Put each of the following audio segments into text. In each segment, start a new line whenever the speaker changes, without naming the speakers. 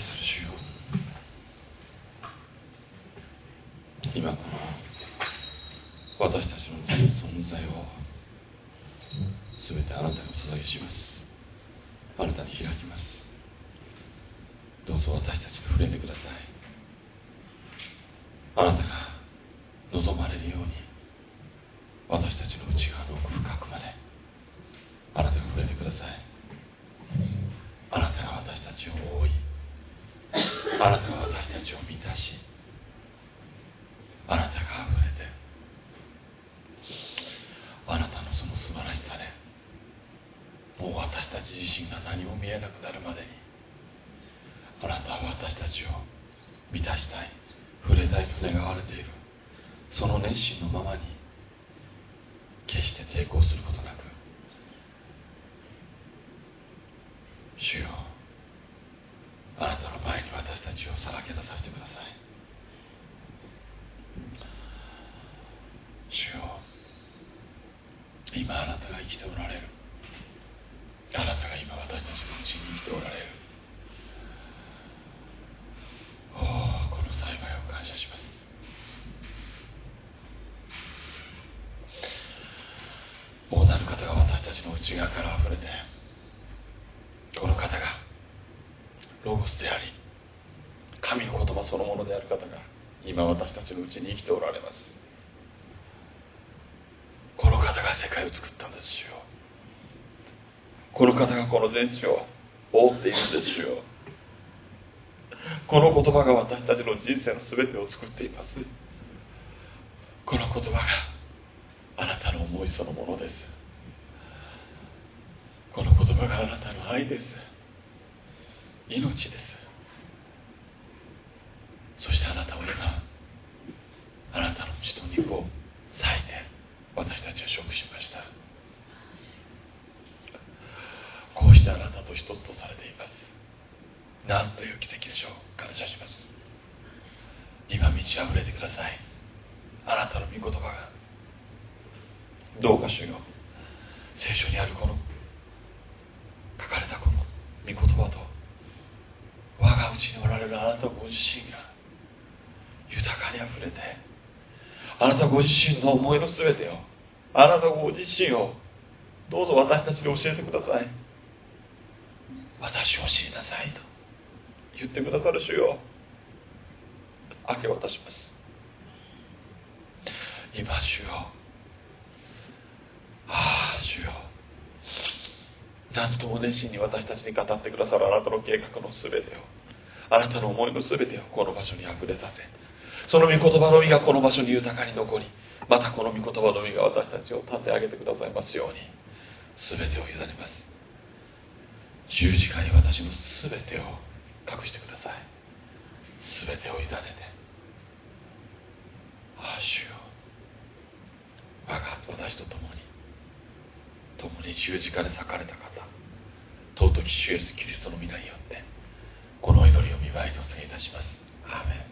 愛する主よ今この私たちの存在を全てあなたにお捧げします。あなたに開きます。どうぞ私たちに触れてください。あなたが望まれるように私たちの内側の奥深くまであなたが触れてくださいあなたが私たちを覆いあなたが私たちを満たしあなたが溢れてあなたのその素晴らしさでもう私たち自身が何も見えなくなるまでにあなたは私たちを満たしたい触れたいと願われているその熱心のままに決して抵抗することなく主よあなたの前に私たちをさらけ出させてください主よ今あなたが生きておられるあなたが今私たちのうちに生きておられるおおこの幸いを感謝します大なる方が私たちの内側から溢れてこの方がロゴスであり神の言葉そのものである方が今私たちのうちに生きておられます。この方が世界を作ったんですよ。この方がこの全地を覆っているんですよ。この言葉が私たちの人生の全てを作っています。この言葉があなたの思いそのものです。この言葉があなたの愛です。命です。そしてあなたを今あなたの血と肉を裂いて私たちは食しました。こうしてあなたと一つとされています。なんという奇跡でしょう。感謝します。今満ち溢れてください。あなたの御言葉がどうかしよ聖書にあるこの書かれたこの御言葉と我が内におられるあなたご自身が豊かにあふれてあなたご自身の思いの全てをあなたご自身をどうぞ私たちに教えてください。私を知りなさいと言ってくださる主よ。明け渡します。今主よああ主よ何とも熱心に私たちに語ってくださるあなたの計画の全てを。あなたの思いの全てをこの場所にあふれさせ。その御言葉の実がこの場所に豊かに残りまたこの御言葉の実が私たちを立て上げてくださいますように。全てを委ねます。十字架に私の全てを隠してください。全てを委ねて。ああ主よ。我が私と共に共に十字架で裂かれた方尊き主イエスキリストの皆によってこの祈りを見舞いにお告げいたします。アーメン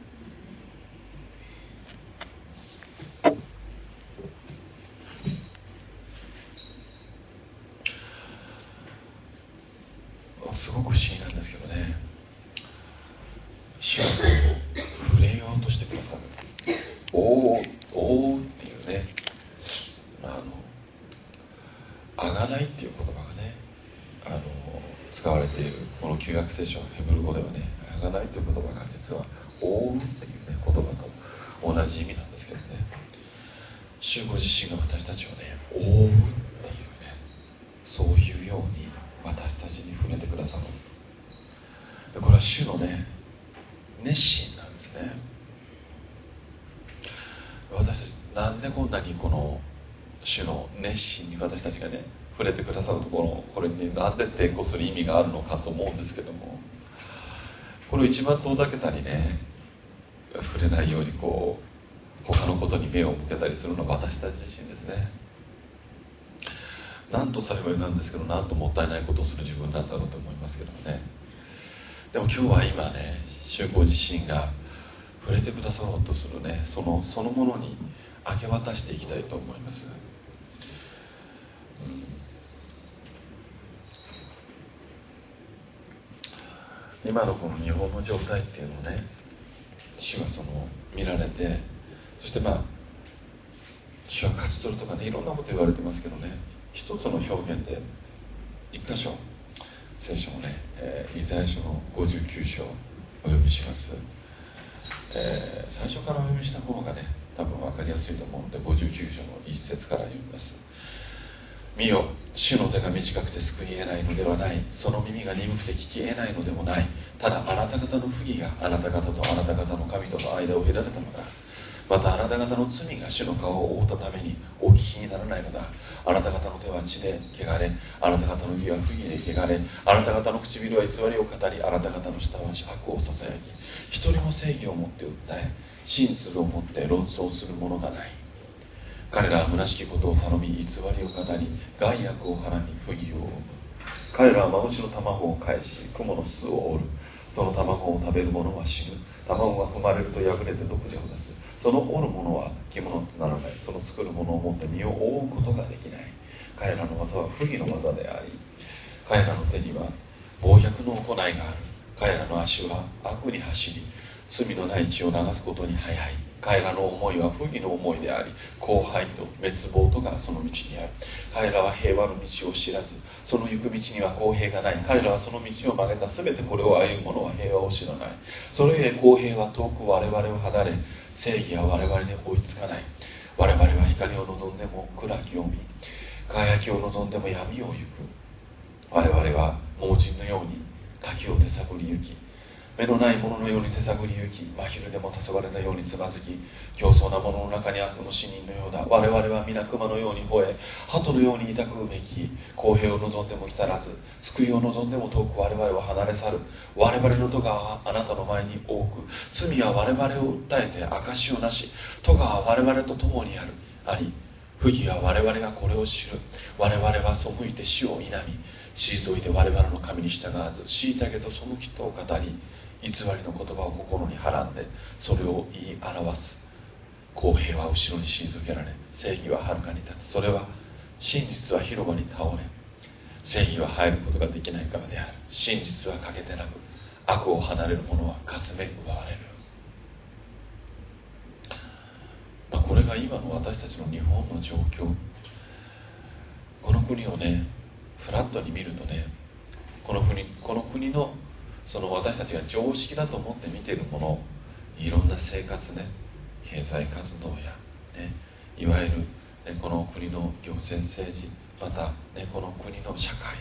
すごく不思議なんですけどね主は触れようとしてくださる「おおおお」っていうねあの「あがない」っていう言葉がねあの使われているこの旧約聖書ヘブル語ではね「あがない」という言葉が実は「覆う」っていうね言葉と同じ意味なんですけどね主ご自身が私たちをね覆うっていうねそういうように私たちに触れてくださる。これは主のね熱心なんですね。私たちなんでこんなにこの主の熱心に私たちがね触れてくださるところこれになんで抵抗する意味があるのかと思うんですけどもこれを一番遠ざけたりね触れないようにこう他のことに目を向けたりするのは私たち自身ですね。何と幸いなんですけど何ともったいないことをする自分なんだろうと思いますけどもね。でも今日は今ね宗公自身が触れてくださろうとするねそのそのものに明け渡していきたいと思います、今のこの日本の状態っていうのをね主はその見られてそしてまあ主は勝ち取るとかねいろんなこと言われてますけどね一つの表現で一箇所聖書をね、えー、イザヤ書の59章お読みします、えー、最初からお読みした方がね多分分かりやすいと思うので59章の一節から読みます。見よ主の手が短くて救い得ないのではない。その耳が鈍くて聞き得ないのでもない。ただあなた方の不義があなた方とあなた方の神との間を隔てたのだ。またあなた方の罪が主の顔を覆ったためにお聞きにならないのだ。あなた方の手は血で汚れあなた方の義は不義で汚れあなた方の唇は偽りを語りあなた方の舌は悪をささやき一人も正義を持って訴え真実を持って論争するものがない。彼らは虚しきことを頼み偽りを語り害悪をはらみ不義を生む彼らは幻の卵を返し雲の巣を折る。その卵を食べる者は死ぬ。卵が踏まれると破れて毒蛇を出す。その折るものは着物とならない。その作るものを持って身を覆うことができない。彼らの技は不義の技であり彼らの手には暴虐の行いがある。彼らの足は悪に走り罪のない血を流すことに早い。彼らの思いは不義の思いであり荒廃と滅亡とがその道にある。彼らは平和の道を知らずその行く道には公平がない。彼らはその道を曲げた。全てこれを歩む者は平和を知らない。それゆえ公平は遠く我々を離れ正義は我々に追いつかない。我々は光を望んでも暗きを見輝きを望んでも闇を行く。我々は盲人のように滝を手探り行き目のないもののように手探り行き真昼でも黄昏のようにつまずき競争なものの中に悪の死人のようだ我々は皆熊のように吠え鳩のように痛くうめき公平を望んでも来たらず救いを望んでも遠く我々は離れ去る。我々の戸川はあなたの前に多く罪は我々を訴えて証をなし戸川は我々と共にある。あり不義は我々がこれを知る。我々は背いて死を否み退いて我々の神に従わず虐げと背きとを語り偽りの言葉を心にはらんでそれを言い表す。公平は後ろに退けられ正義ははるかに立つ。それは真実は広場に倒れ正義は入ることができないからである。真実は欠けてなく悪を離れる者はかすめ奪われる、まあ、これが今の私たちの日本の状況。この国をねフラットに見るとねこの国この国のその私たちが常識だと思って見ているものいろんな生活ね経済活動や、ね、いわゆる、ね、この国の行政政治また、ね、この国の社会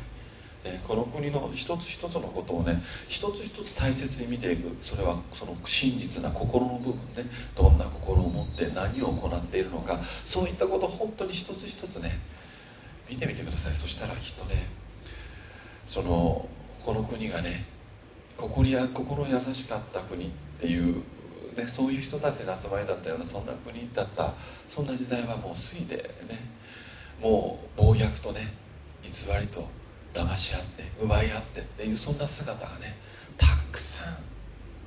ね、この国の一つ一つのことをね一つ一つ大切に見ていく。それはその真実な心の部分ねどんな心を持って何を行っているのかそういったことを本当に一つ一つね見てみてください。そしたらきっとねそのこの国がね心や心優しかった国っていう、ね、そういう人たちの集まりだったようなそんな国だったそんな時代はもう過ぎてねもう暴虐とね偽りと騙し合って奪い合ってっていうそんな姿がねたくさん。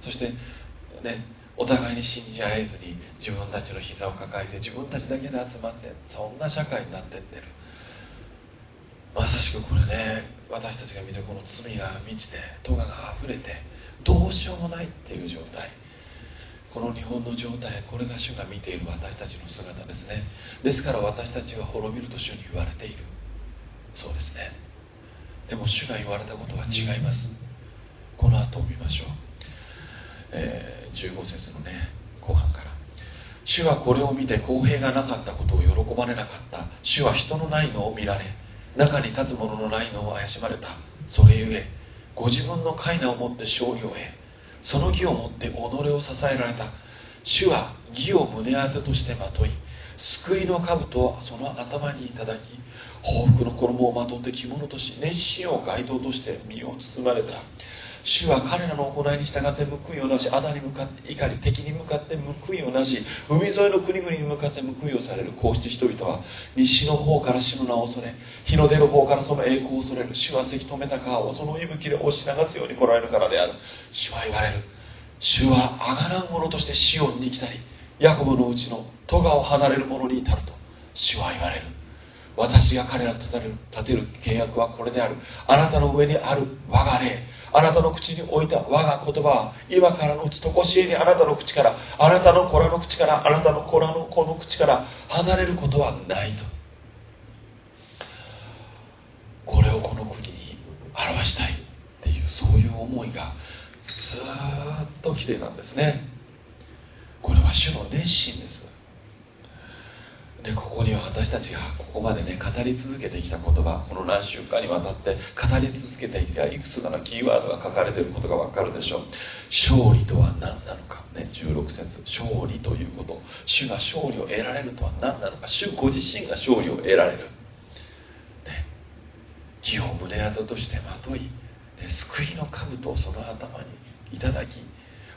そしてねお互いに信じ合えずに自分たちの膝を抱えて自分たちだけで集まってそんな社会になってってる。まさしくこれね私たちが見るこの罪が満ちて咎があふれてどうしようもないっていう状態。この日本の状態これが主が見ている私たちの姿ですね。ですから私たちは滅びると主に言われている。そうですね。でも主が言われたことは違います。この後を見ましょう、えー、15節のね後半から。主はこれを見て公平がなかったことを喜ばれなかった。主は人のないのを見られ中に立つ者のないのを怪しまれた。それゆえご自分の快なを持って勝利を得その義を持って己を支えられた。主は義を胸当てとしてまとい救いの兜をその頭にいただき報復の衣をまとって着物とし熱心を街灯として身を包まれた。主は彼らの行いに従って報いをなし仇に向かって怒り敵に向かって報いをなし海沿いの国々に向かって報いをされる。こうして人々は西の方から主の名を恐れ日の出る方からその栄光を恐れる。主はせき止めた川をその息吹で押し流すように来られるからである。主は言われる。主はあがらう者としてシオンに来たりヤコブのうちの戸川を離れる者に至ると。主は言われる。私が彼らと立てる契約はこれである。あなたの上にある我が霊。あなたの口に置いた我が言葉は今からのうちとこしえにあなたの口からあなたの子らの口からあなたの子らの子の口から離れることはないと。これをこの国に表したいっていうそういう思いがずっと来ていたんですね。これは主の熱心です。でここには私たちがここまでね語り続けてきた言葉この何週間にわたって語り続けてきたいくつかのキーワードが書かれていることがわかるでしょう。勝利とは何なのか、ね、16節。勝利ということ。主が勝利を得られるとは何なのか。主ご自身が勝利を得られる、ね、木を胸跡としてまとい、ね、救いの兜をその頭にいただき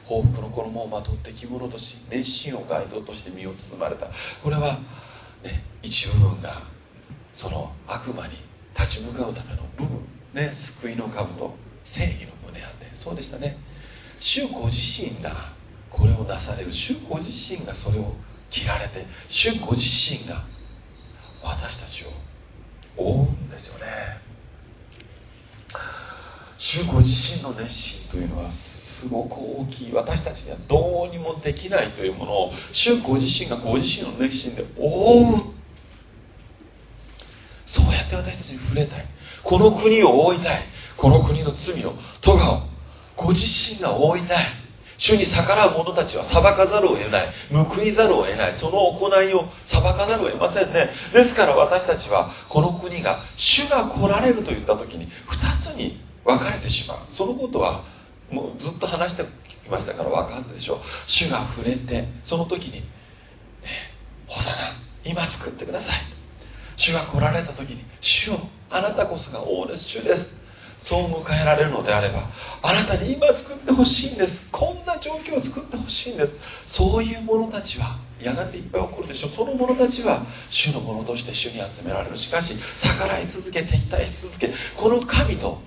報復の衣をまとって着物とし熱心を街道として身を包まれた。これはね、一部分がその悪魔に立ち向かうための部分、ね、救いの兜正義の胸当てそうでしたね。主ご自身がこれをなされる。主ご自身がそれを切られて主ご自身が私たちを覆うんですよね。主ご自身の熱心というのはすごく大きい。私たちにはどうにもできないというものを主ご自身がご自身の熱心で覆う。そうやって私たちに触れたい。この国を覆いたい。この国の罪を咎をご自身が覆いたい。主に逆らう者たちは裁かざるを得ない。報いざるを得ない。その行いを裁かざるを得ませんね。ですから私たちはこの国が主が来られると言った時に2つに分かれてしまう。そのことはもうずっと話してきましたから分かるでしょう。主が触れてその時に「ホサナ今作ってください」主が来られた時に「主よあなたこそが王です主です」そう迎えられるのであればあなたに今作ってほしいんです。こんな状況を作ってほしいんです。そういう者たちはやがていっぱい起こるでしょう。その者たちは主の者として主に集められる。しかし逆らい続け敵対し続けこの神と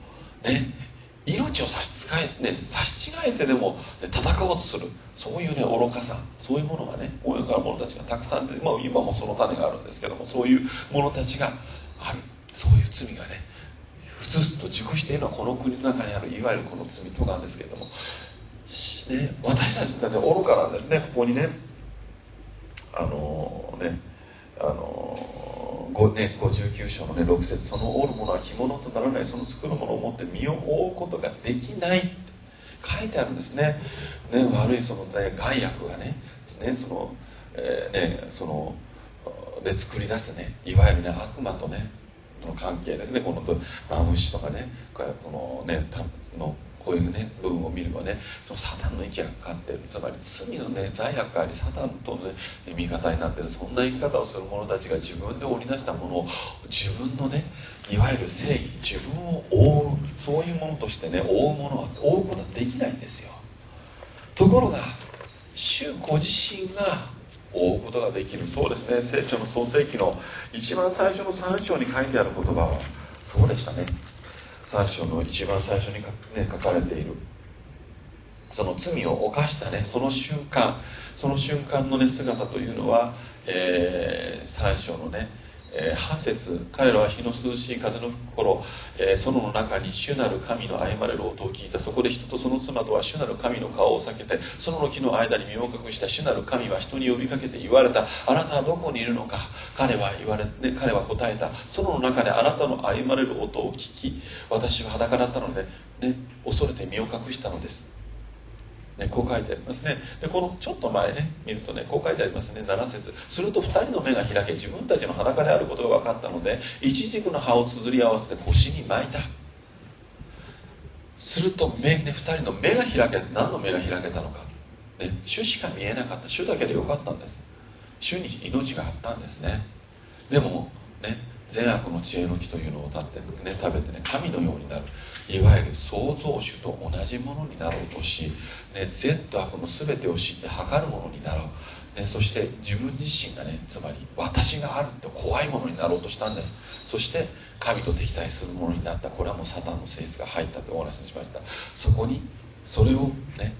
ね命を差し支え,、ね、差し違えてでも戦おうとする。そういうね愚かさ。そういうものがね親から者たちがたくさんで、まあ、今もその種があるんですけどもそういう者たちがある。そういう罪がねふつふつと熟しているのはこの国の中にあるいわゆるこの罪となんですけども、ね、私たちってね愚かなんですね。ここにねあのねあのね、59章の、ね、6節その折るものは着物とならない。その作るものを持って身を覆うことができない。って書いてあるんですね。ね悪いその、ね、害悪がね。ねその、えー、ねそので作り出すね。いわゆるね悪魔とねの関係ですね。このマムシとかねこのねのこういうね部分を見ればねそのサタンの息がかかってるつまり罪のね罪悪がありサタンとのね味方になっているそんな生き方をする者たちが自分で織り出したものを自分のねいわゆる正義自分を覆うそういうものとしてね覆うものは覆うことはできないんですよ。ところが主ご自身が覆うことができる。そうですね。聖書の創世記の一番最初の3章に書いてある言葉はそうでしたね。3章の一番最初に、ね、書かれている。その罪を犯したねその瞬間その瞬間のね姿というのは、えー、3章のねえ、8節彼らは日の涼しい風の吹く頃、え、園の中に主なる神の歩まれる音を聞いた。そこで人とその妻とは主なる神の顔を避けて園の木の間に身を隠した主なる神は人に呼びかけて言われた。あなたはどこにいるのか？彼は言われ、ね、彼は答えた。園の中であなたの歩まれる音を聞き私は裸だったので、ね、恐れて身を隠したのです。ね、こう書いてありますね。でこのちょっと前ね見るとねこう書いてありますね7節。すると2人の目が開け自分たちの裸であることが分かったのでイチジクの葉をつづり合わせて腰に巻いた。すると目、ね、2人の目が開け何の目が開けたのか、ね、主しか見えなかった。主だけでよかったんです。主に命があったんですね。でもね善悪の知恵の木というのを立って、ね、食べてね神のようになる。いわゆる創造主と同じものになろうとし、ね、善と悪の全てを知って測るものになろう、ね、そして自分自身がねつまり私があるって怖いものになろうとしたんです。そして神と敵対するものになった。これはもうサタンの性質が入ったとお話ししました。そこにそれをね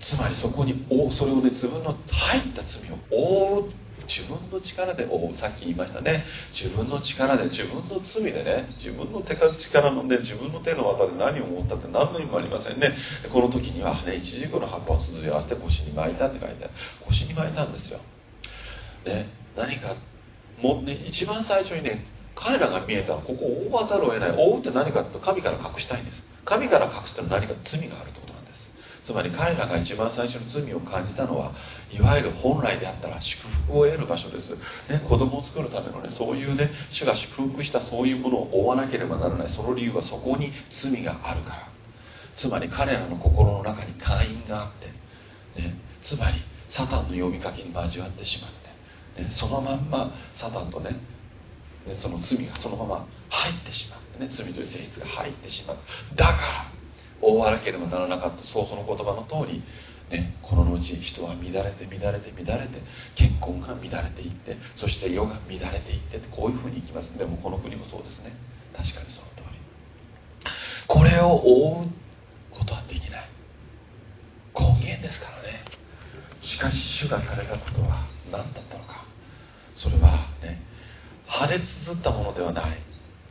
つまりそこにそれをね自分の入った罪を覆う自分の力でさっき言いましたね。自分の力で自分の罪でね自分の手数力ので自分の手の技で何を思ったって何の意味もありませんね。この時にはね一軸の葉っぱを続り合わせて腰に巻いたって書いてある。腰に巻いたんですよ、ね、何かもうね一番最初にね彼らが見えたのはここを覆わざるを得ない覆うって何かって神から隠したいんです。神から隠すって何か罪があるってこと。つまり彼らが一番最初の罪を感じたのはいわゆる本来であったら祝福を得る場所です、ね、子供を作るためのねそういうね主が祝福したそういうものを追わなければならない。その理由はそこに罪があるから。つまり彼らの心の中に会員があって、ね、つまりサタンの呼びかけに交わってしまって、ね、そのまんまサタンとねその罪がそのまま入ってしまう、ね、罪という性質が入ってしまう。だから覆わなければならなかったそうその言葉の通り、ね、この後人は乱れて乱れて乱れて結婚が乱れていってそして世が乱れていってこういうふうにいきます。でもこの国もそうですね。確かにその通り。これを覆うことはできない。根源ですからね。しかし主がされたことは何だったのか。それはね破裂すったものではない。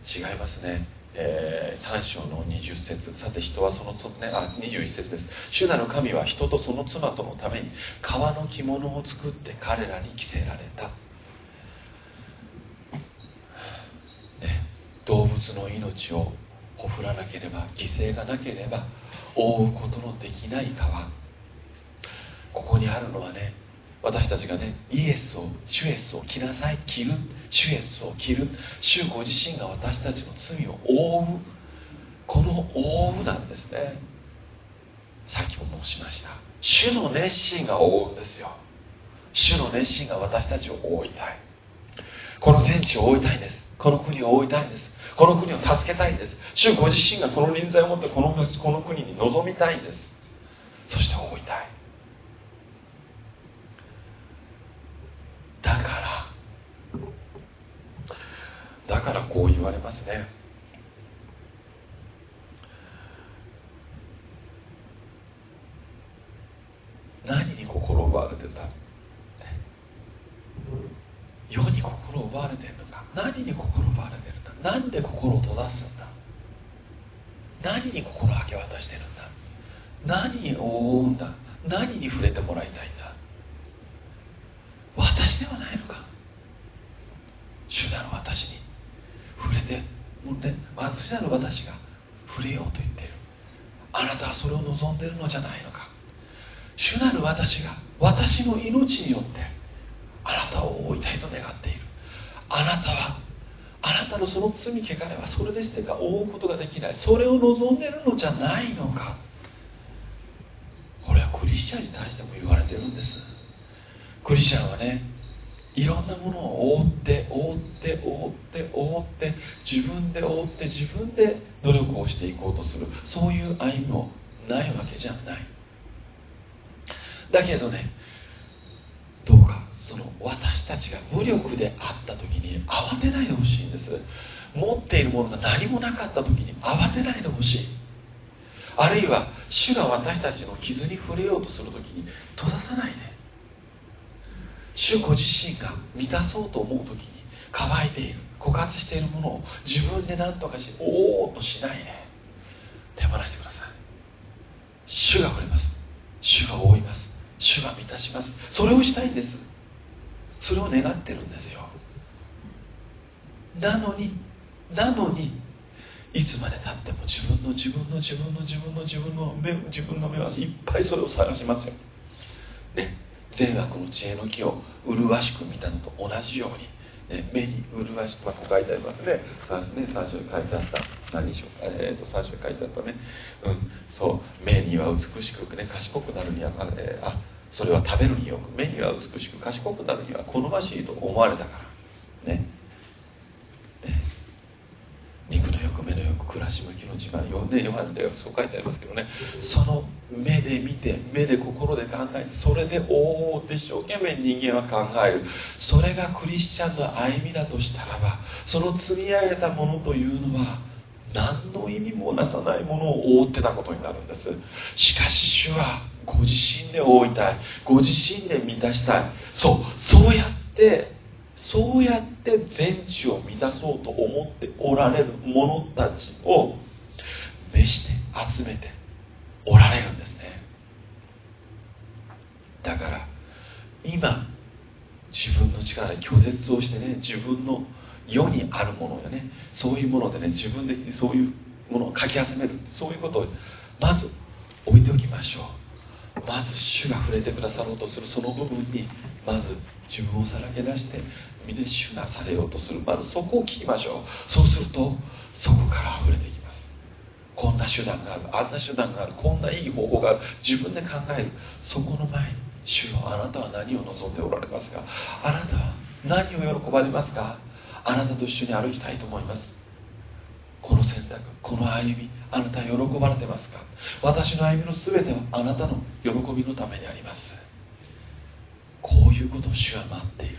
違いますね、えー、3章の20節。さて人はその、ね、あ21節です。主なる神は人とその妻とのために革の着物を作って彼らに着せられた、ね、動物の命をほふらなければ犠牲がなければ覆うことのできない川。ここにあるのはね私たちがねイエスを主イエスを着なさい着る主イエスを着る主ご自身が私たちの罪を覆うこの覆うなんですね。さっきも申しました。主の熱心が覆うんですよ。主の熱心が私たちを覆いたい。この天地を覆いたいんです。この国を覆いたいんです。この国を助けたいんです。主ご自身がその臨在を持ってこのこの国に臨みたいんです。そして覆いたいだからだからこう言われますね。何に心を奪われてた？世に心を奪われてるのか？何に心を奪われてるんだ？何で心を閉ざすんだ？何に心を明け渡してるんだ？何に覆うんだ？何に触れてもらいたいんだ私ではないのか主なる私に触れてもうね主なる私が触れようと言っているあなたはそれを望んでいるのじゃないのか主なる私が私の命によってあなたを覆いたいと願っているあなたはあなたのその罪汚れはそれでしてか覆うことがでない。それを望んでるのじゃないのか。これはクリスチャンに対しても言われてるんです。クリスチャンはねいろんなものを覆って覆って覆って覆って自分で覆って自分で努力をしていこうとする。そういう歩みもないわけじゃない。だけどねどうかその私たちが無力であった時に慌てないでほしいんです。持っているものが何もなかった時に慌てないでほしい。あるいは主が私たちの傷に触れようとする時に閉ざさないで。主ご自身が満たそうと思う時に乾いている枯渇しているものを自分で何とかしておおっとしないで。手放してください。主が触れます。主が覆います。主が満たします。それをしたいんです。それを願ってるんですよ。なのになのにいつまでたっても自分の自分の自分の自分の自分の目自分の目はいっぱいそれを探しますよ。ね。善悪の知恵の木を麗しく見たのと同じように、ね、目に麗しく、まあ、こう書いてありますね。3, ね3章に書いてあった何章えーと、3章に書いてあったね。うん。そう。目には美しくね賢くなるには、えー、あそれは食べるによく目には美しく賢くなるには好ましいと思われたから。ね。ね。肉の欲目の欲暮らし向きの自慢よねヨハネでそう書いてありますけどね。その目で見て目で心で考えてそれでおおって一生懸命人間は考える。それがクリスチャンの歩みだとしたらばその積み上げたものというのは何の意味もなさないものを覆ってたことになるんです。しかし主はご自身で覆いたい。ご自身で満たしたい。そうそうやってそうやって全地を満たそうと思っておられる者たちを召して集めておられるんですね。だから今自分の力で拒絶をしてね自分の世にあるものよねそういうものでね自分的にそういうものをかき集めるそういうことをまず置いておきましょう。まず主が触れてくださろうとするその部分にまず自分をさらけ出して皆主がされようとする。まずそこを聞きましょう。そうするとそこから溢れていきます。こんな手段がある。あんな手段がある。こんないい方法がある。自分で考える。そこの前に主よあなたは何を望んでおられますか？あなたは何を喜ばれますか？あなたと一緒に歩きたいと思います。この選択この歩みあなた喜ばれてますか？私の歩みの全てはあなたの喜びのためにあります。こういうことを主は待っている。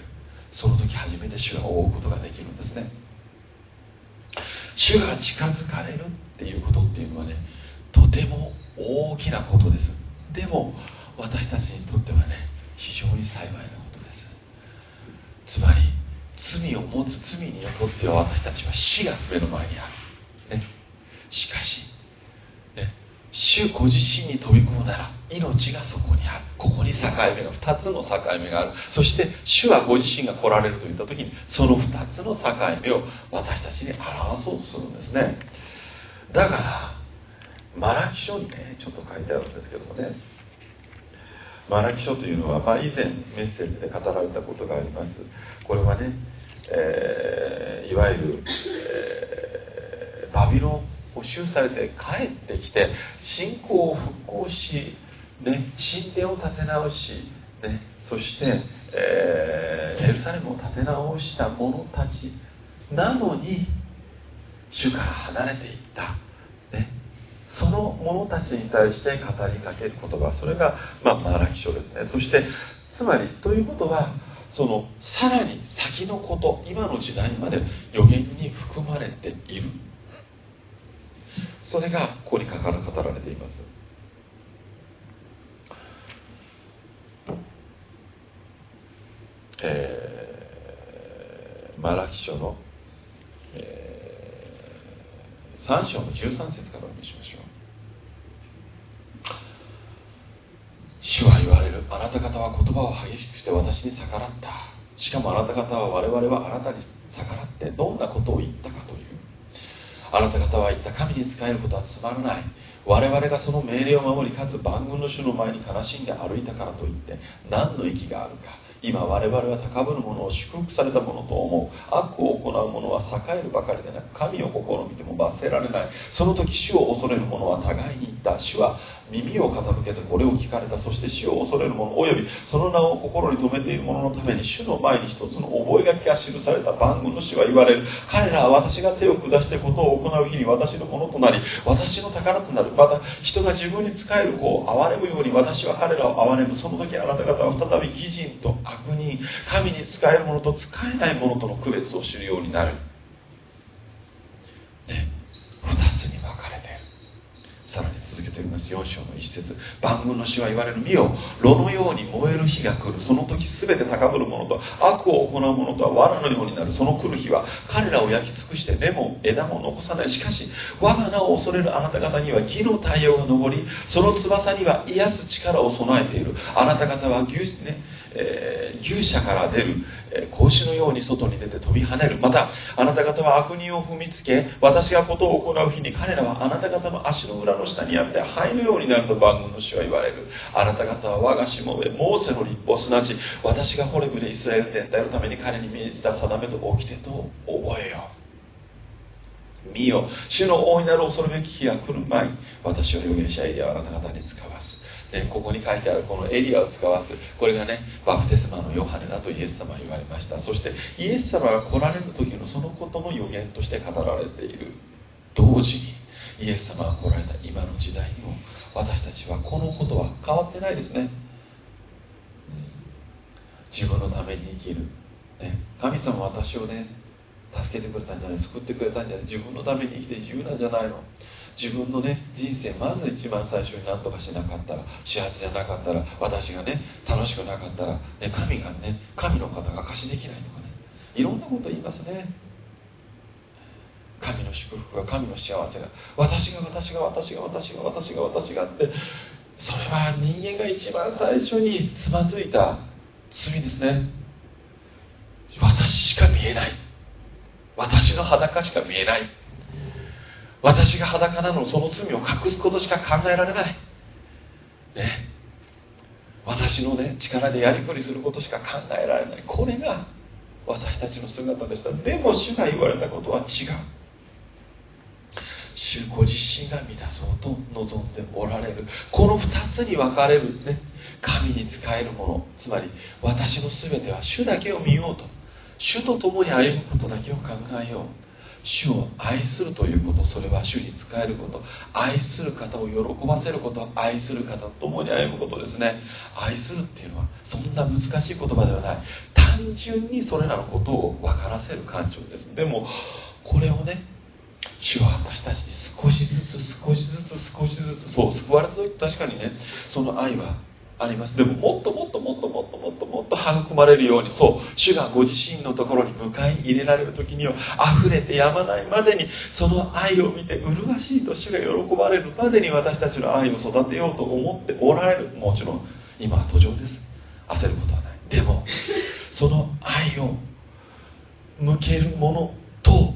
その時初めて主は追うことができるんですね。主が近づかれるっていうことっていうのはねとても大きなことです。でも私たちにとってはね非常に幸いなことです。つまり罪を持つ罪にとっては私たちは死が目の前にある、ね、しかし、ね、主ご自身に飛び込むなら命がそこにある。ここに境目が2つの境目がある。そして主はご自身が来られるといった時にその2つの境目を私たちに表そうとするんですね。だからマラキ書にねちょっと書いてあるんですけどもね。マラキ書というのは、まあ、以前メッセージで語られたことがあります。これはね、えー、いわゆる、えー、バビロン補修されて帰ってきて信仰を復興し、ね、神殿を建て直し、ね、そして、えー、エルサレムを建て直した者たちなのに主から離れていった、ね、その者たちに対して語りかける言葉。それが、まあ、マラキ書ですね。そしてつまりということはそのさらに先のこと今の時代まで予言に含まれている。それがここに語られています。えー、マラキ書の、えー、3章の13節からお読みしましょう。主は言われる。あなた方は言葉を激しくして私に逆らった。しかもあなた方は我々はあなたに逆らってどんなことを言ったかと。あなた方は言った神に仕えることはつまらない。我々がその命令を守りかつ万軍の主の前に悲しんで歩いたからといって何の息があるか。今我々は高ぶる者を祝福されたものと思う。悪を行う者は栄えるばかりでなく神を試みても罰せられない。その時主を恐れる者は互いに言った。主は耳を傾けてこれを聞かれた。そして主を恐れる者およびその名を心に留めている者のために主の前に一つの覚書が記された。番組の主は言われる。彼らは私が手を下してことを行う日に私のものとなり私の宝となる。また人が自分に仕える方を憐れむように私は彼らを憐れむ。その時あなた方は再び義人と悪人神に仕える者と仕えない者との区別を知るようになる、ね、2つに分かれている。さらに続けております。4章の一節。万軍の死は言われる。見よ。炉のように燃える日が来る。その時全て高ぶる者と悪を行う者とは藁のようになる。その来る日は彼らを焼き尽くして根も枝も残さない。しかし我が名を恐れるあなた方には義の太陽が昇りその翼には癒す力を備えている。あなた方は牛,、ね。えー、牛舎から出る、えー、子のように外に出て飛び跳ねる。またあなた方は悪人を踏みつけ私がことを行う日に彼らはあなた方の足の裏の下にあって灰のようになると番組の主は言われる。あなた方は我がしもべモーセの立法すなわち私がホレブでイスラエル全体のために彼に命じた定めと掟と覚えよう。見よ主の大いなる恐るべき日が来る前に私は預言者エリアをあなた方に使わす、ね、ここに書いてあるこのエリアを使わすこれがねバプテスマのヨハネだとイエス様は言われました。そしてイエス様が来られる時のそのことの予言として語られている。同時にイエス様が来られた今の時代にも私たちはこのことは変わってないですね、自分のために生きる、ね、神様は私をね助けてくれたんじゃない救ってくれたんじゃない自分のために生きて自由なんじゃないの。自分のね人生まず一番最初に何とかしなかったら幸せじゃなかったら私がね楽しくなかったら、ね、神がね神の方が貸しできないとかね。いろんなこと言いますね。神の祝福が神の幸せが。私が私が私が私が私が私がってそれは人間が一番最初につまずいた罪ですね。私しか見えない。私の裸しか見えない。私が裸なのその罪を隠すことしか考えられない。ね。私のね力でやりくりすることしか考えられない。これが私たちの姿でした。でも主が言われたことは違う。主ご自身が満たそうと望んでおられる。この2つに分かれる。ね。神に仕えるもの。つまり私の全ては主だけを見ようと。主と共に歩むことだけを考えよう。主を愛するということそれは主に仕えること愛する方を喜ばせること愛する方と共に歩むことですね。愛するっていうのはそんな難しい言葉ではない。単純にそれらのことを分からせる感情です。でもこれをね主は私たちに少しずつ少しずつ少しずつそう救われた時確かにねその愛はあります。でももっともっともっともっともっともっと育まれるようにそう主がご自身のところに迎え入れられる時には溢れてやまないまでにその愛を見て麗しいと主が喜ばれるまでに私たちの愛を育てようと思っておられる。もちろん今は途上です。焦ることはない。でもその愛を向けるものと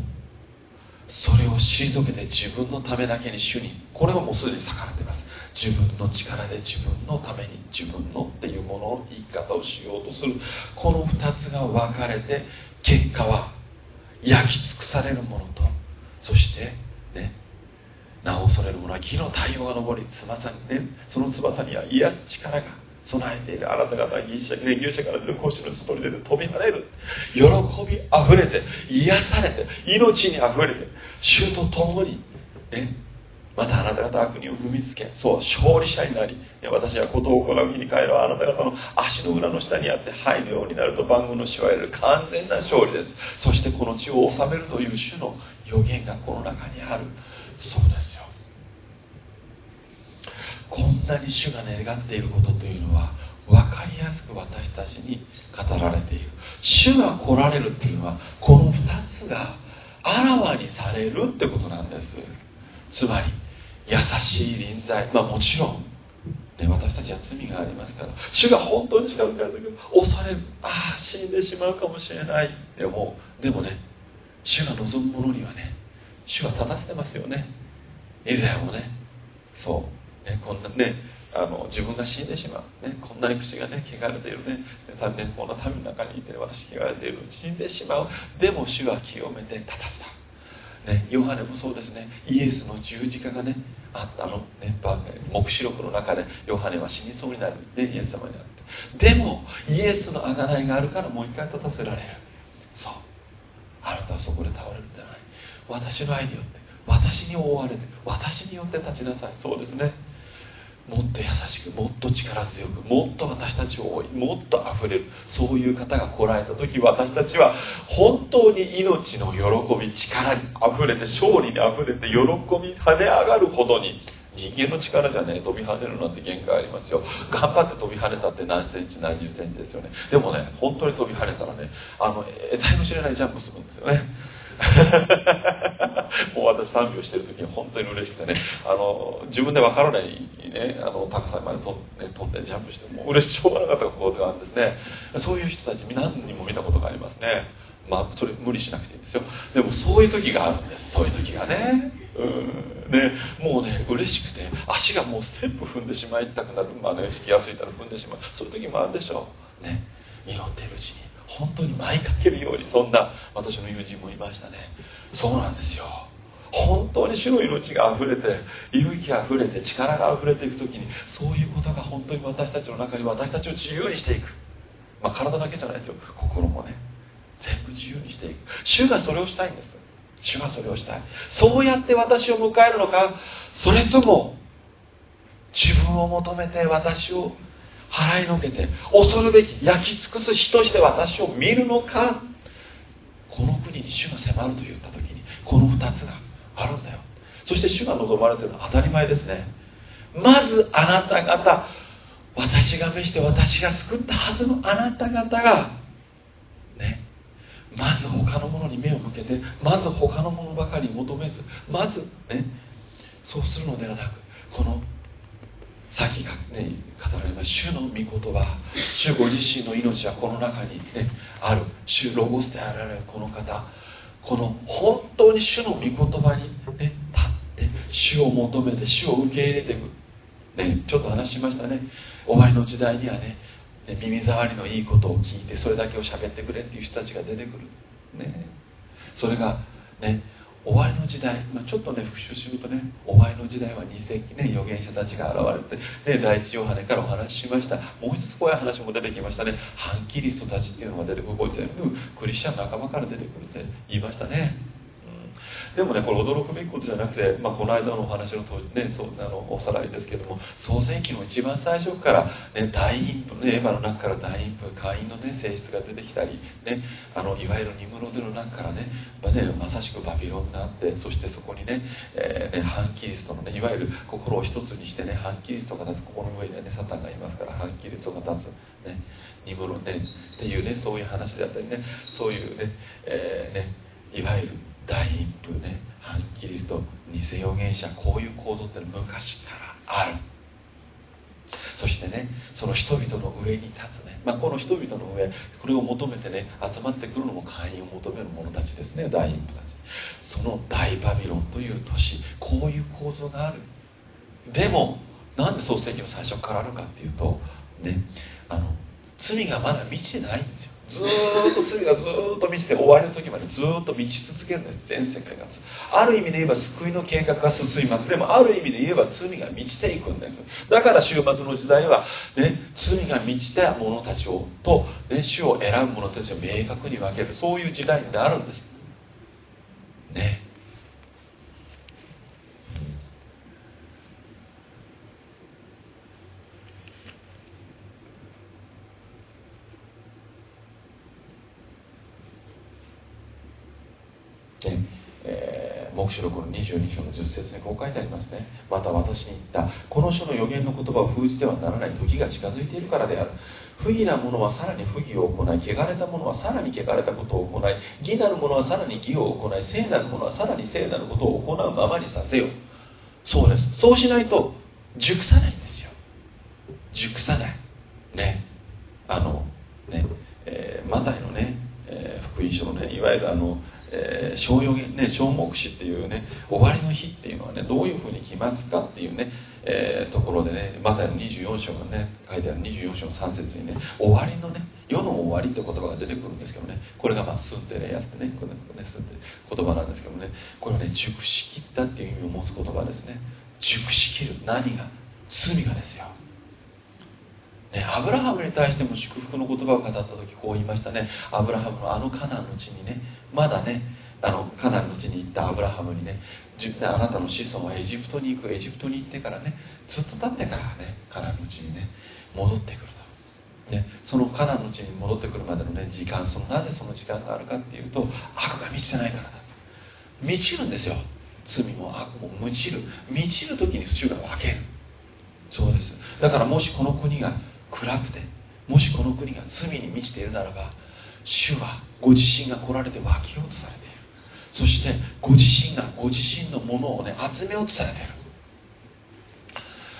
それを退けて自分のためだけに主にこれはもうすでに裂かれてます。自分の力で自分のために自分のっていうものの言い方をしようとするこの2つが分かれて結果は焼き尽くされるものとそしてね名を恐れる者は木の太陽が昇り翼に、ね、その翼には癒す力が備えているあなた方は牛舎,、牛舎から出る格子の外に出て飛び跳ねる喜びあふれて癒されて命にあふれて主と共に、ね、またあなた方悪人を踏みつけそう勝利者になり私はことを行う日に帰るあなた方の足の裏の下にあって灰のようになると番組の主は得る。完全な勝利です。そしてこの地を治めるという主の予言がこの中にある。そうですよ。こんなに主が願っていることというのは分かりやすく私たちに語られている。主が来られるっていうのはこの2つがあらわにされるってことなんです。つまり優しい臨在。まあもちろん、ね、私たちは罪がありますから。主が本当に近づかれた時恐れる。ああ死んでしまうかもしれない。でもでもね主が望むものにはね主は立たせてますよね。以前もね。そう。ね、こんなねあの自分が死んでしまう、ね、こんなに口がね汚れているね。3年こんな民の中にいて私汚れている。死んでしまう。でも主は清めて立たせた。ね、ヨハネもそうですね。イエスの十字架がねあったの、ね、黙示録の中でヨハネは死にそうになる、で、イエス様になって。でもイエスの贖いがあるからもう一回立たせられる。そう。あなたはそこで倒れるんじゃない。私の愛によって私に覆われて私によって立ちなさい。そうですね。もっと優しくもっと力強くもっと私たちを追いもっと溢れるそういう方が来られた時私たちは本当に命の喜び力に溢れて勝利に溢れて喜び跳ね上がるほどに人間の力じゃね飛び跳ねるなんて限界ありますよ。頑張って飛び跳ねたって何センチ何十センチですよね。でもね本当に飛び跳ねたらねあの得体の知れないジャンプするんですよね。もう私賛美をしてる時に本当に嬉しくてね。あの自分で分からない、ね、あの高さまで飛,、ね、飛んでジャンプしてもう嬉ししょうがなかったことがあるんですね。そういう人たち何人も見たことがありますね。まあそれ無理しなくていいんですよ。でもそういう時があるんです。そういう時がね。うん。ねもうね嬉しくて足がもうステップ踏んでしまいたくなる。まあね気が付いたら踏んでしまう。そういう時もあるでしょう。ね。祈ってるうちに。本当に舞いかけるようにそんな私の友人もいましたね。そうなんですよ。本当に主の命があふれて勇気あふれて力があふれていく時にそういうことが本当に私たちの中に私たちを自由にしていく、まあ、体だけじゃないですよ。心もね全部自由にしていく。主がそれをしたいんです。主がそれをしたい。そうやって私を迎えるのかそれとも自分を求めて私を払いのけて恐るべき焼き尽くす死として私を見るのかこの国に主が迫ると言った時にこの2つがあるんだよ。そして主が望まれてるのは当たり前ですね。まずあなた方私が召して私が救ったはずのあなた方がね。まず他のものに目を向けてまず他のものばかり求めずまずね。そうするのではなくこのさっき、ね、語られた主の御言葉主ご自身の命はこの中に、ね、ある。主ロゴスであられるこの方この本当に主の御言葉に、ね、立って主を求めて主を受け入れていく、ね、ちょっと話しましたね。終わりの時代にはね耳障りのいいことを聞いてそれだけを喋ってくれっていう人たちが出てくる、ね、それがね終わりの時代、まあ、ちょっとね復習するとね終わりの時代は2世紀ね預言者たちが現れて、ね、第一ヨハネからお話ししました。もう一つ怖い話も出てきましたね。反キリストたちっていうのが出てくる。これ全部クリスチャン仲間から出てくるって言いましたね。でもねこれ驚くべきことじゃなくて、まあ、この間のお話のとねそうあのおさらいですけども創世記の一番最初から、ね、大陰譜ねエヴァの中から大陰譜会員の、ね、性質が出てきたり、ね、あのいわゆるニムロデの中からねまねまさしくバビロンがあってそしてそこにね,、えー、ね反キリストのねいわゆる心を一つにしてね反キリストが立つここの上にはねサタンがいますから反キリストが立つ、ね、ニムロねっていうねそういう話であったりねそういうね,、えー、ねいわゆる大一風ね反キリスト偽預言者こういう構造ってのは昔からある。そしてねその人々の上に立つね、まあ、この人々の上これを求めてね集まってくるのも会員を求める者たちですね大一夫たち。その大バビロンという都市こういう構造がある。でもなんで創世記の最初からあるかっていうとねあの罪がまだ満ちてないんですよ。ずっと罪がずっと満ちて終わりの時までずっと満ち続けるんです。全世界が。ある意味で言えば救いの計画が進みます。でもある意味で言えば罪が満ちていくんです。だから終末の時代は、ね、罪が満ちた者たちをと、ね、主を選ぶ者たちを明確に分ける。そういう時代になるんです。ね。黙示録の22章の10節にこう書いてありますね。また私に言った。この書の予言の言葉を封じてはならない時が近づいているからである。不義な者はさらに不義を行い汚れた者はさらに汚れたことを行い義なる者はさらに義を行い聖なる者はさらに聖なることを行うままにさせよそうです。そうしないと熟さないんですよ。熟さない。ね。あのね、えー、マタイのね、えー、福音書のねいわゆるあのえー、小予言ね小目視っていうね終わりの日っていうのはねどういうふうに来ますかっていうね、えー、ところでねマタイの24章がね書いてある24章の3節にね終わりのね世の終わりって言葉が出てくるんですけどねこれがまあスンテレヤスってねこれねスンテ言葉なんですけどねこれはね熟しきったっていう意味を持つ言葉ですね。熟しきる何が罪がですよ。ね、アブラハムに対しても祝福の言葉を語った時こう言いましたね。アブラハムのあのカナンの地にねまだねあのカナンの地に行ったアブラハムにねあなたの子孫はエジプトに行く。エジプトに行ってからねずっと経ってからねカナンの地にね戻ってくると、ね、そのカナンの地に戻ってくるまでのね時間そのなぜその時間があるかっていうと悪が満ちてないからだ満ちるんですよ。罪も悪も満ちる。満ちる時に主が分ける。そうです。だからもしこの国が暗くてもしこの国が罪に満ちているならば主はご自身が来られて分けようとされている。そしてご自身がご自身のものをね集めようとされている。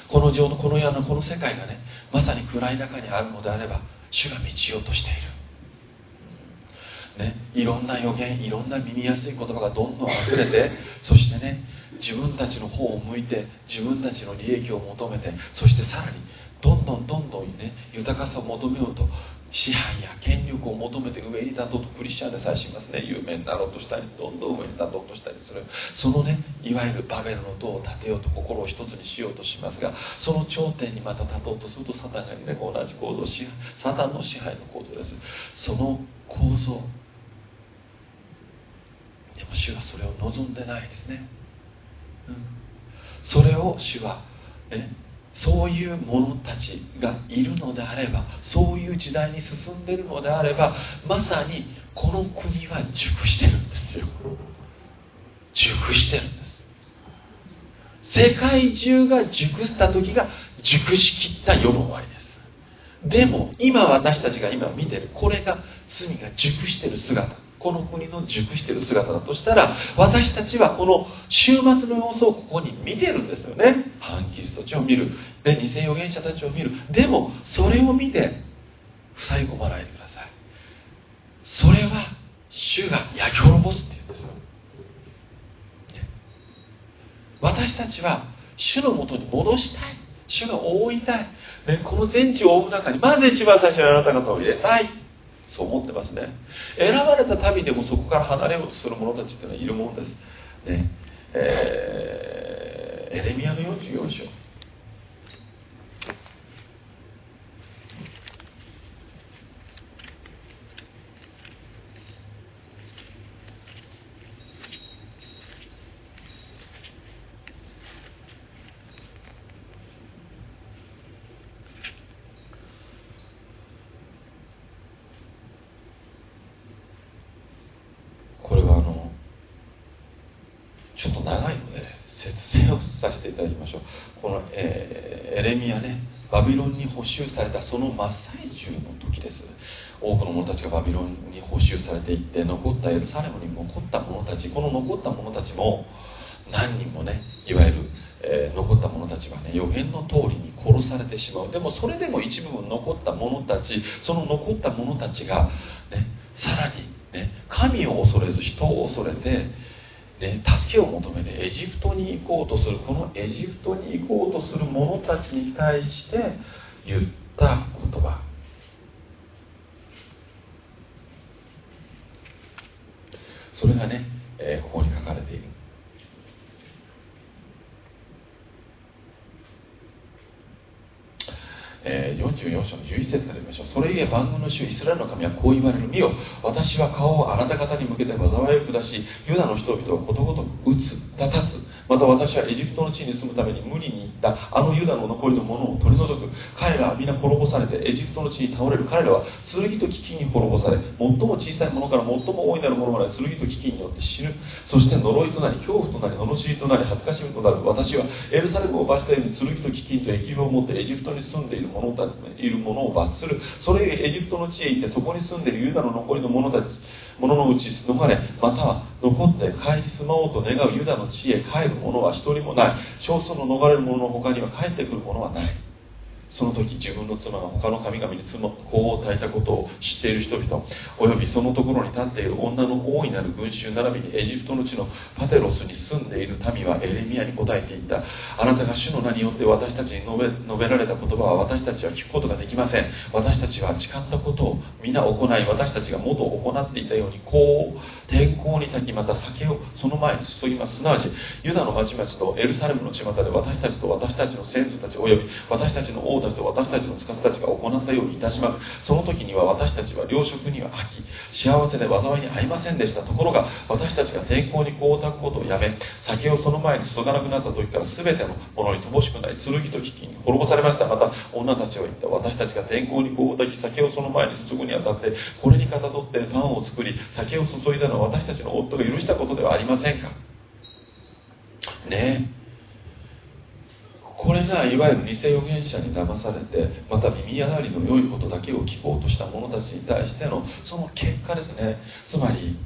この上のこの世のこの世界がねまさに暗い中にあるのであれば主が満ちようとしている。ね、いろんな予言いろんな耳やすい言葉がどんどん溢れてそしてね自分たちの方を向いて自分たちの利益を求めてそしてさらにどんどんどんどんね豊かさを求めようと支配や権力を求めて上に立とうとクリスチャンでさえしますね。有名になろうとしたりどんどん上に立とうとしたりする。そのねいわゆるバベルの塔を建てようと心を一つにしようとしますがその頂点にまた立とうとするとサタンがね同じ構造サタンの支配の構造です。その構造。でも主はそれを望んでないですね、うん、それを主はねそういう者たちがいるのであればそういう時代に進んでいるのであればまさにこの国は熟してるんですよ。熟してるんです。世界中が熟した時が熟しきった世の終わりです。でも今私たちが今見てるこれが罪が熟してる姿。この国の熟してる姿だとしたら私たちはこの週末の様子をここに見てるんですよね。反キリスト地を見る。で偽預言者たちを見る。でもそれを見て塞ぎ込まないでください。それは主が焼き滅ぼすっていうんですよ。私たちは主のもとに戻したい。主が覆いたい、ね、この全地を覆う中にまず一番最初にあなた方を入れたい。そう思ってますね。選ばれた民でもそこから離れようとする者たちっていうのはいるものです、ね。えー、エレミアの44章収させていただきましょう。このえ、エレミヤでバビロンに捕囚されたその真っ最中の時です多くの者たちがバビロンに補修されていって残ったエルサレムに残った者たちこの残った者たちも何人もねいわゆる、えー、残った者たちはね予言の通りに殺されてしまうでもそれでも一部分残った者たちその残った者たちが、ね、さらに、ね、神を恐れず人を恐れてね、助けを求めてエジプトに行こうとするこのエジプトに行こうとする者たちに対して言った言葉それがね、えー、ここに書かれているえー、44章の11節から見ましょうそれゆえ番組の主イスラエルの神はこう言われる見よ私は顔をあなた方に向けて災いを下しユダの人々をことごとく打つ立たつまた私はエジプトの地に住むために無理に行ったあのユダの残りのものを取り除く。彼らは皆滅ぼされてエジプトの地に倒れる。彼らは剣と飢饉に滅ぼされ最も小さいものから最も大いなるものまで剣と飢饉によって死ぬ。そして呪いとなり恐怖となり罵りとなり恥ずかしみとなる。私はエルサレムを罰したように剣と飢饉と疫病を持ってエジプトに住んでいる者たいる者を罰する。それゆえエジプトの地へ行ってそこに住んでいるユダの残りの者たち者のうち逃れまたは残って帰り住まおうと願うユダの地へ帰る者は一人もない。少数の逃れる者の他には帰ってくるものはない。その時自分の妻が他の神々に香を焚いたことを知っている人々およびそのところに立っている女の大いなる群衆並びにエジプトの地のパテロスに住んでいる民はエレミアに答えていた。あなたが主の名によって私たちに述べ述べられた言葉は私たちは聞くことができません。私たちは誓ったことを皆行い私たちが元行っていたようにこう天候に炊きまた酒をその前に注ぎます。すなわちユダの町々とエルサレムの巷で私たちと私たちの先祖たちおよび私たちの王たちと私たちの司たちが行ったようにいたします。その時には私たちは糧食には飽き幸せで災いに合いませんでしたところが私たちが天候にこうたくことをやめ酒をその前に注がなくなった時から全てのものに乏しくなり剣と危機に滅ぼされました。また女たちは言った。私たちが天候にこうたき酒をその前に注ぐにあたってこれにかたどってパンを作り酒を注いだのは私たちの夫が許したことではありませんか？ねえ。これがいわゆる偽預言者に騙されてまた耳障りの良いことだけを聞こうとした者たちに対してのその結果ですね。つまり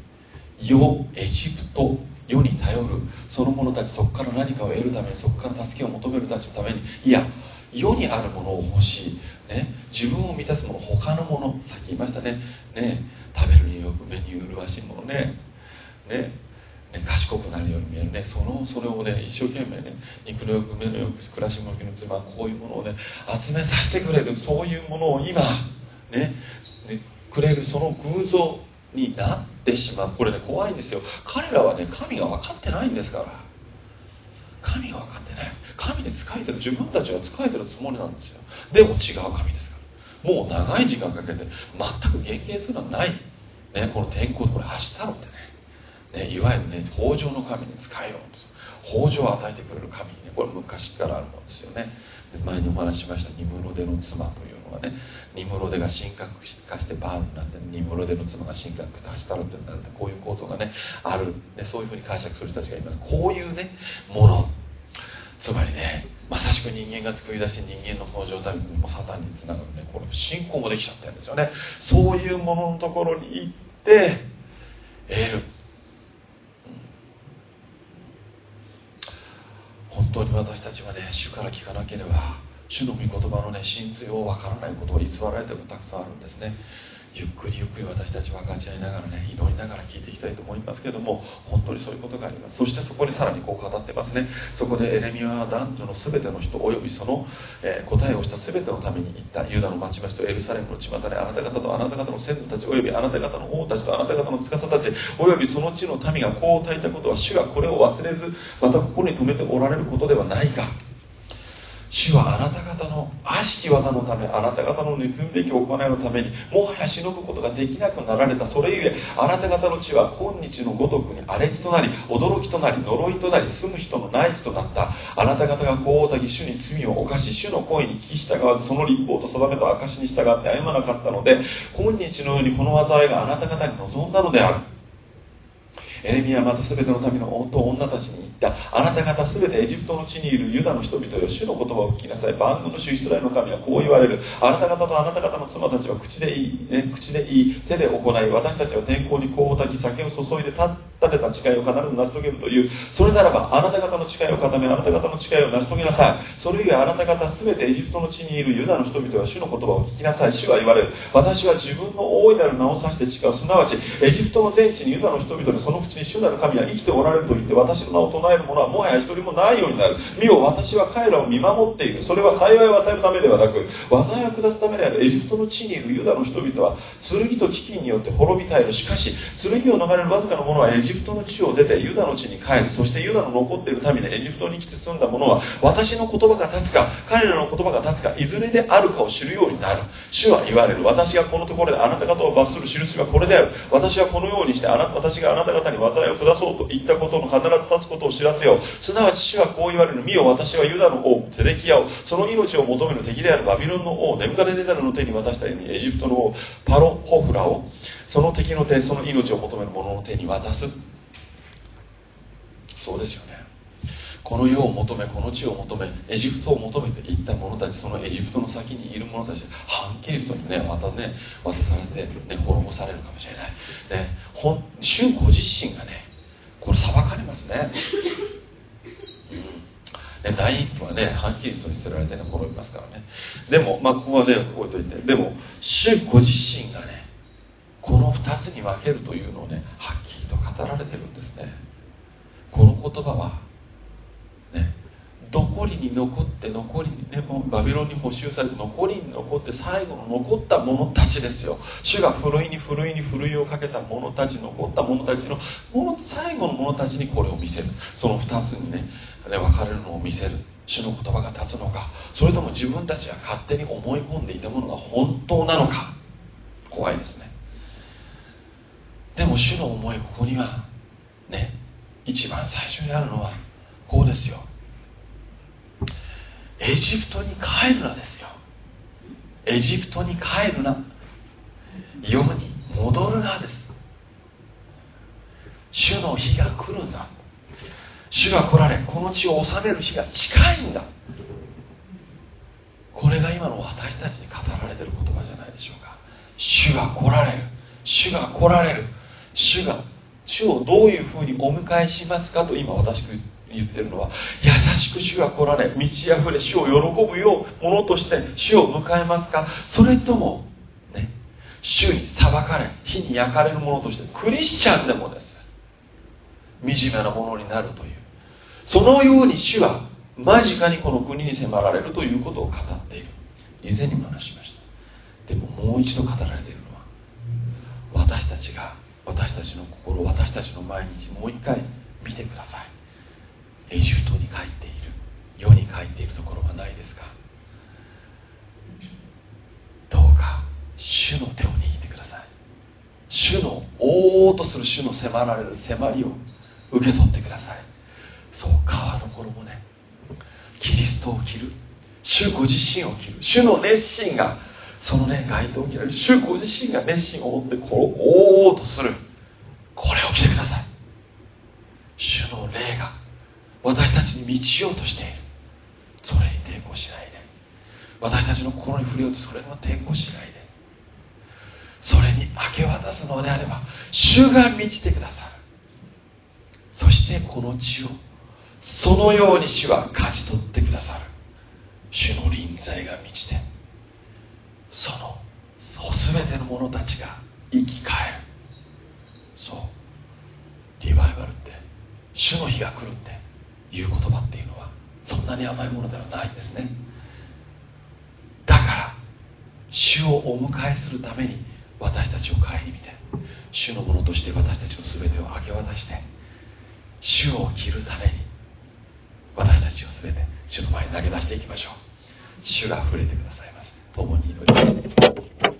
世エジプト世に頼る。その者たちそこから何かを得るためにそこから助けを求めるたちのためにいや世にあるものを欲しい、ね、自分を満たすもの他のもの。さっき言いましたね。ね。食べるによく目に麗しいものね。ね、賢くなるように見えるね。そのそれをね一生懸命ね肉のよく目のよく暮らし向きの妻こういうものをね集めさせてくれるそういうものを今ねくれるその偶像になってしまうこれね怖いんですよ彼らはね神が分かってないんですから神が分かってない神で仕えてる自分たちは仕えてるつもりなんですよでも違う神ですからもう長い時間かけて全く原型すらない、ね、この天候でこれ明日のってねね、いわゆるね豊穣の神に仕えようと豊穣を与えてくれる神にねこれ昔からあるものですよね。前にお話ししましたニムロデの妻というのはねニムロデが神格化してバーンになってニムロデの妻が神格化したろってなるとこういう構造がねある、ね、そういうふうに解釈する人たちがいます。こういうねもの。つまりねまさしく人間が作り出して人間のその状態にもサタンにつながるねこれ信仰もできちゃってるんですよね。そういうもののところに行って得る本当に私たちはね主から聞かなければ主の御言葉のね真髄をわからないことを偽られてもたくさんあるんですね。ゆっくりゆっくり私たち分かち合いながらね祈りながら聞いていきたいと思いますけども本当にそういうことがあります。そしてそこにさらにこう語ってますね。そこでエレミアは男女の全ての人およびその、えー、答えをした全てのために言った。ユダの町々とエルサレムの巷であなた方とあなた方の先祖たちおよびあなた方の王たちとあなた方の司たちおよびその地の民がこう焚いたことは主がこれを忘れずまた心に留めておられることではないか。主はあなた方の悪しき技のためあなた方の憎むべき行いのためにもはやしのぐことができなくなられた。それゆえあなた方の地は今日のごとくに荒れ地となり驚きとなり呪いとなり住む人の内地となった。あなた方がこうたぎ主に罪を犯し主の声に聞き従わずその立法と定めと証に従って歩まなかったので今日のようにこの災いがあなた方に望んだのである。エレミアはまた全ての民の夫女たちに言った。あなた方全てエジプトの地にいるユダの人々よ。主の言葉を聞きなさい。万軍の主イスラエルの神はこう言われる。あなた方とあなた方の妻たちは口でいい、ね、口でいい手で行い私たちは天候に香をたき酒を注いで立って立てた誓いを必ず成し遂げるというそれならばあなた方の誓いを固めあなた方の誓いを成し遂げなさい。それ以外あなた方全てエジプトの地にいるユダの人々は主の言葉を聞きなさい。主は言われる。私は自分の大いなる名を指して誓う。すなわちエジプトの全地にユダの人々でその口に主なる神は生きておられると言って私の名を唱える者はもはや一人もないようになる。見よ私は彼らを見守っている。それは幸いを与えるためではなく災いを下すためである。エジプトの地にいるユダの人々は剣と飢饉によって滅びたいるしかし剣を逃れるわずかな者はエジプトジプトの地を出てユダの地に帰るそしてユダの残っている民でエジプトに来て住んだ者は私の言葉が立つか彼らの言葉が立つかいずれであるかを知るようになる。主は言われる。私がこのところであなた方を罰する。印はこれである。私はこのようにしてあな私があなた方に災いを下そうと言ったことの必ず立つことを知らせよう。すなわち主はこう言われる。見よ私はユダの王ゼレキヤをその命を求める敵である。バビロンの王ネブカデネザルの手に渡したようにエジプトの王パロホフラをその敵の手その命を求める者の手に渡す。そうですよね。この世を求めこの地を求めエジプトを求めていった者たちそのエジプトの先にいる者たち反キリストにねまたね渡されて、ね、滅ぼされるかもしれない、ね、主ご自身がねこれ裁かれますね、うん、第一歩はね反キリストに捨てられてね滅びますからね。でもまあここはね置いといてでも主ご自身がねこの2つに分けるというのをねはっきりと語られてるんですね。この言葉はね残りに残って残りにねもうバビロンに補修されて残りに残って最後の残った者たちですよ。主がふるいにふるいにふるいをかけた者たち残った者たちの最後の者たちにこれを見せる。その2つにねね分かれるのを見せる。主の言葉が立つのか。それとも自分たちが勝手に思い込んでいたものが本当なのか。怖いですね。でも主の思いここにはね一番最初にあるのはこうですよ。エジプトに帰るなですよ。エジプトに帰るな。世に戻るなです。主の日が来るんだ。主が来られこの地を治める日が近いんだ。これが今の私たちに語られている言葉じゃないでしょうか。主が来られる。主が来られる。主が主をどういうふうにお迎えしますかと今私言ってるのは優しく主が来られ満ち溢れ主を喜ぶようものとして主を迎えますか。それともね主に裁かれ火に焼かれるものとしてクリスチャンでもです。惨めなものになるという。そのように主は間近にこの国に迫られるということを語っている。以前にも話しました。でももう一度語られているのは私たちが私たちの心私たちの毎日もう一回見てください。エジプトに帰っている。世に帰っているところはないですか？どうか主の手を握ってください。主のおおとする主の迫られる迫りを受け取ってください。そう皮の衣ね。キリストを着る。主ご自身を着る。主の熱心がそのね街灯を着られる。主ご自身が熱心を持ってこうおおとする。これを着てください。主の霊が私たちに満ちようとしている。それに抵抗しないで。私たちの心に触れようとそれには抵抗しないで。それに明け渡すのであれば主が満ちてくださる。そしてこの地をそのように主は勝ち取ってくださる。主の臨在が満ちてその全ての者たちが生き返る。そう。リバイバルって主の日が来るっていう言葉っていうのはそんなに甘いものではないんですね。だから主をお迎えするために私たちを顧みて主のものとして私たちの全てを明け渡して主を着るために私たちを全て主の前に投げ出していきましょう。主が触れてください。ます共に祈ります